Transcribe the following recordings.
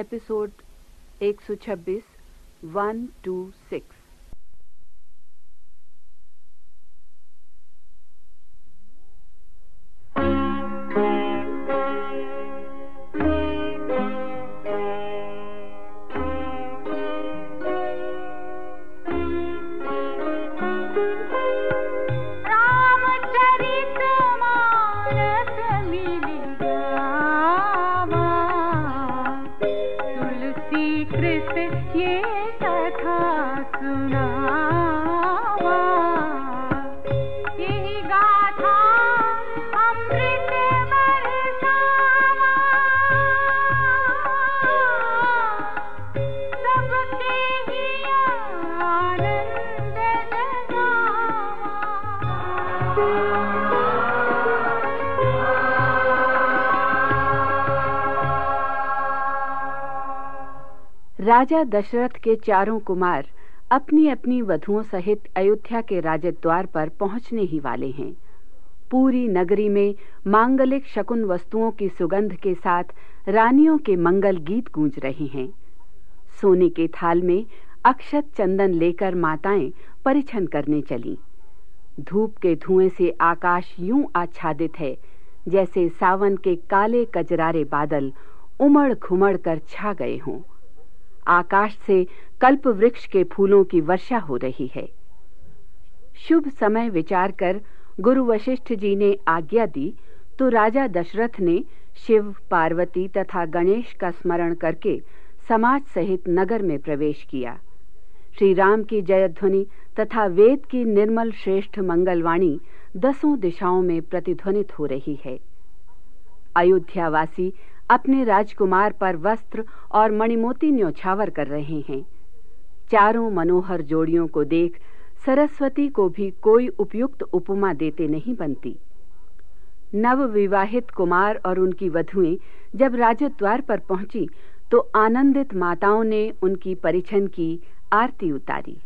episode 126 छब्बीस one two six राजा दशरथ के चारों कुमार अपनी अपनी वधुओं सहित अयोध्या के राजद्वार पर पहुंचने ही वाले हैं पूरी नगरी में मांगलिक शकुन वस्तुओं की सुगंध के साथ रानियों के मंगल गीत गूंज रहे हैं सोने के थाल में अक्षत चंदन लेकर माताएं परिछन करने चली धूप के धुएं से आकाश यूं आच्छादित है जैसे सावन के काले कजरारे बादल उमड़ घुमड़ कर छा गए हों आकाश से कल्प वृक्ष के फूलों की वर्षा हो रही है शुभ समय विचार कर गुरु वशिष्ठ जी ने आज्ञा दी तो राजा दशरथ ने शिव पार्वती तथा गणेश का स्मरण करके समाज सहित नगर में प्रवेश किया श्री राम की जयध्वनि तथा वेद की निर्मल श्रेष्ठ मंगलवाणी दसों दिशाओं में प्रतिध्वनित हो रही है अयोध्यावासी अपने राजकुमार पर वस्त्र और मणिमोती न्योछावर कर रहे हैं चारों मनोहर जोड़ियों को देख सरस्वती को भी कोई उपयुक्त उपमा देते नहीं बनती नवविवाहित कुमार और उनकी वधुएं जब राजद्वार पर पहुंची तो आनंदित माताओं ने उनकी परिछन की आरती उतारी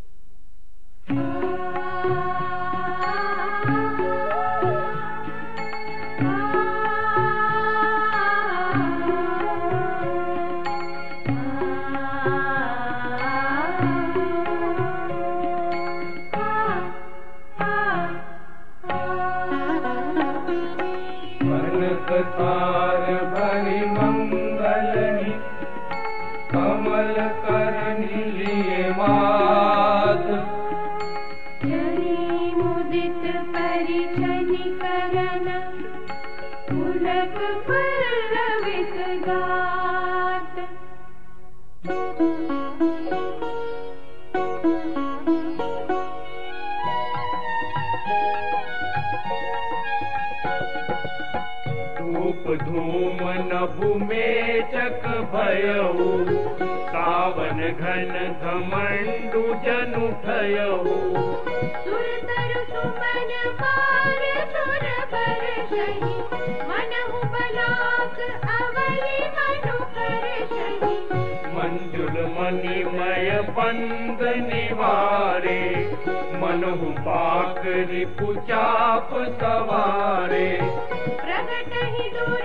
तूप धूम नभु मेचक भयव, सावन घन धमन्डु जनुठयव, मनिमय बंद निवारे मनु पाकर पुचाप सवारे प्रकट ही दूर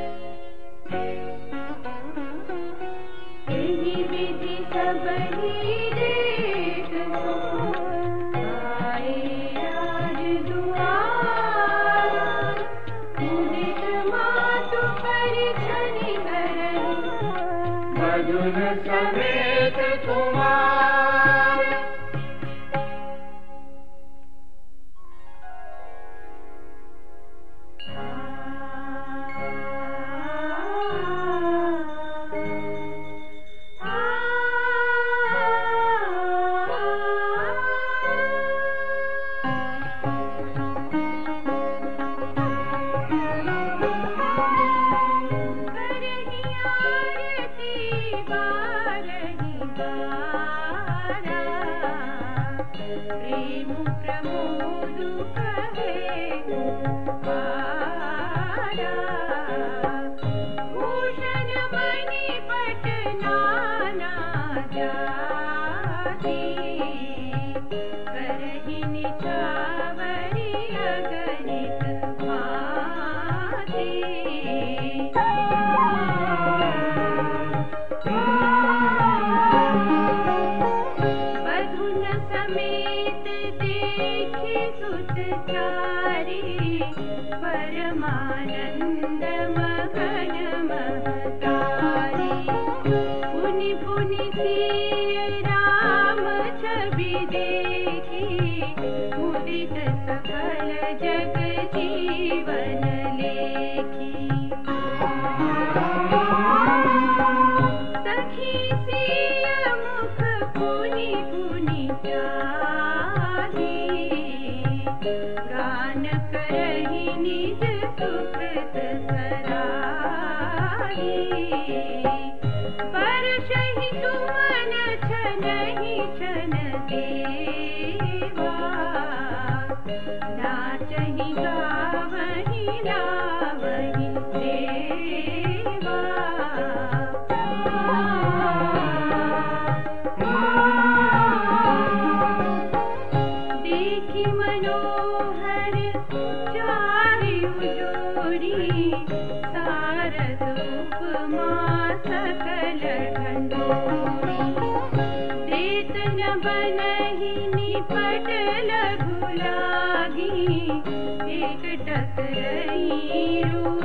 अर्जुन समेत कुमार प्रमोद मनोहर चारियु जोड़ी तार रूप सकल देत न बनही निपट लघु लागी एक टकरी रूप